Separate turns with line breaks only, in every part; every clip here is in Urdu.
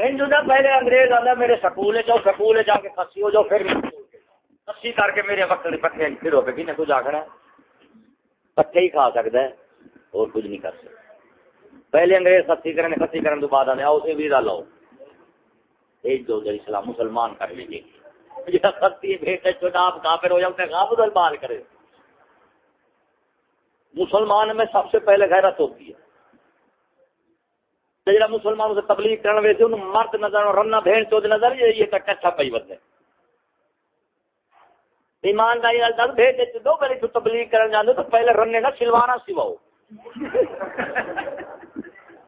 ہندو دا پہلے انگریز آتا، میرے سکول جاؤ، سکول جا کے کسی ہو جاؤ، پھر کسی کر کے میرے وقت پٹھے پھر ہو کے کچھ آخر ہے۔ پٹھے ہی کھا سکتا ہے، اور کچھ نہیں کر سکتا۔ پہلے انگریز خسی کرنے خسی کرنے تو بعد آنے آؤ سے ویزا لو ایک دو جی اسلام مسلمان کر لیجیے خسی بھیٹ چھوٹا آپ کافر ہو جاتے آپ بال کرے مسلمان میں سب سے پہلے غیرت ہوتی ہے۔ جڑا مسلمان سے تبلیغ کرنے ویسے انہوں مرد نظر رنا بھین چود نظر یہ تک اچھا پی بد ہے ایمانداری دس بھیج دو پہلے تو تبلیغ کرنے جانے تو پہلے رنے کا سلوانا سواؤ۔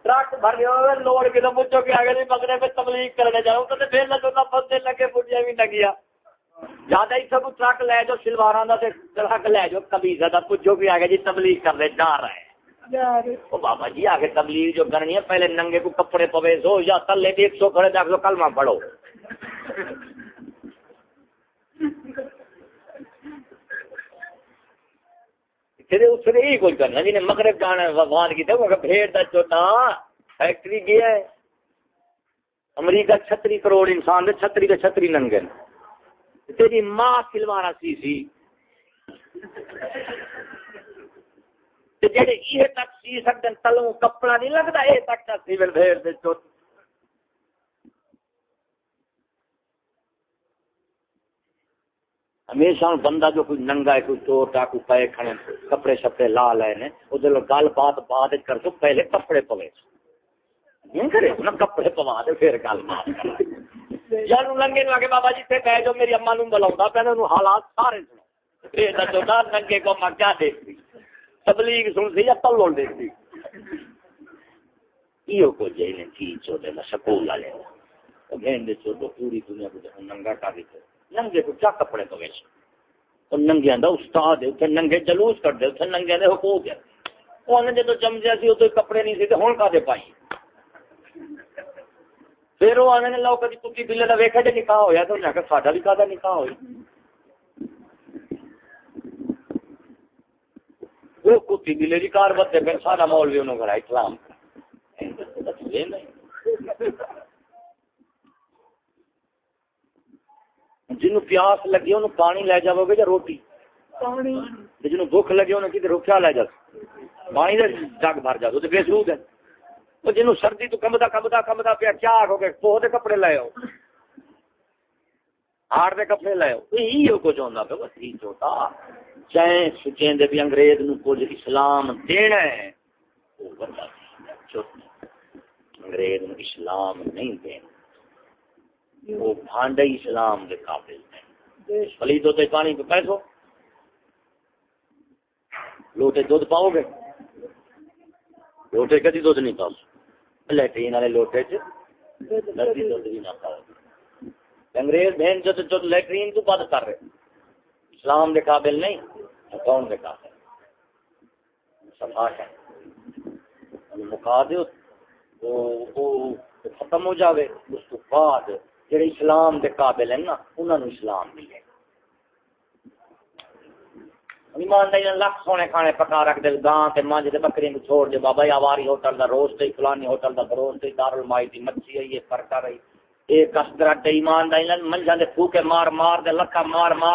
ٹرک بھر گیا لوڑ کے تو پوچھو کہ آگے نہیں پکڑے پہ تبلیغ کرنے جاؤ تو پھر لگو تو بندے لگے پوچھے بھی نہ گیا زیادہ ہی سب ٹرک لے جو جاؤ سلوارا کا ٹرک لے جاؤ کبھی زیادہ پوچھو کہ آگے جی تبلیغ کرنے جا رہے ہیں۔ بابا جی آگے تبلیغ جو کرنی ہے، پہلے ننگے کو کپڑے پوے سو یا تلے ایک سو کھڑے جا کے کلمہ پڑھو۔ اس کوئی کرنا جی نے مغرب جانا ہے بھگوان کی بھیڑ کا چوتھا فیکٹری گیا ہے۔ امریکہ چھتری کروڑ انسان دے، چھتری کے چھتری ننگے۔ تیری ماں سلوانا سی سی۔ جڑے یہ تک سی تلوں کپڑا نہیں تک سیول دے ہمیشہ بندہ جو کوئی ننگا ہے کوئی چور ڈاکو پے کھڑے کپڑے شپڑے لا لے نے ادھر گل بات بعد کر تو پہلے کپڑے پوے کرے نا کپڑے پوا دے پھر گل بات جن لنگے آگے بابا جی سے کہہ جو میری اما نو بلا پہ حالات سارے سنو ننگے کو میں کیا تبلیغ سن سی یا تلو دیکھتی یہ کو جی نے چیز چوڑے نا سکول والے گھنٹے چوڑو پوری دنیا کو ننگا کر دیتے ننگے کو کیا کپڑے تو ویسے؟ تو ننگیا کا استاد اتنے ننگے جلوس کرتے اتنے ننگے دے حقوق ہے۔ وہ آنے جدو جمجیا سی ادو کپڑے نہیں سی تو ہوں کا دے پائی؟ پھر وہ آنے لو کدی کتی بلے کا ویکا جی نکاح ہوا تو انہیں ساڈا بھی کا دا نکاح ہوئی وہ کتی بلے کی کار بتے پھر سارا مول بھی انہوں کرا اسلام۔ جن پیاس لگی انہوں پانی لے جاؤ گے یا روٹی؟ جن بھوک لگی انہوں کتنے روکیا لے جا۔ پانی کا جگ بھر جا تو بے سود ہے جنوں سردی تو کمدا کمدا کمدا پیا کیا آخو گے پوہ دے کپڑے لے آؤ۔ ہار دے کپڑے لے آؤ۔ یہی کچھ ہوتا پہ بس ٹھیک ہوتا چاہے سچیں دے بھی انگریز نو کچھ اسلام دینا ہے، وہ بندہ انگریز نو اسلام نہیں دینا۔ وہ بھانڈے اسلام کے قابل ہیں۔ پلی دو پانی پہ پیسو۔ لوٹے دودھ پاؤ گے۔ لوٹے کدی دودھ نہیں پاؤ۔ لٹرین والے لوٹے چی دودھ بھی نہ پاؤ۔ انگریز بہن جو تو لٹرین تو بد کر رہے۔ اسلام کے قابل نہیں کون کے قابل۔ صفا ہے۔ یعنی مکا دو ختم ہو جاوے۔ اس کو بعد جڑے اسلام دے قابل ہیں نا انہوں نے اسلام ملے۔ ایمانداری لکھ سونے کھانے پکا رکھ دے گاں تے مانج دے بکری کو چھوڑ دے۔ بابا آواری ہوٹل دا روسٹ تے، فلانی ہوٹل دا روسٹ تے، دارالمائی دی مچھی ہے یہ فرقہ رہی۔ ایک کس طرح ایمانداری منجا دے پھوکے مار مار دے لکھا مار مار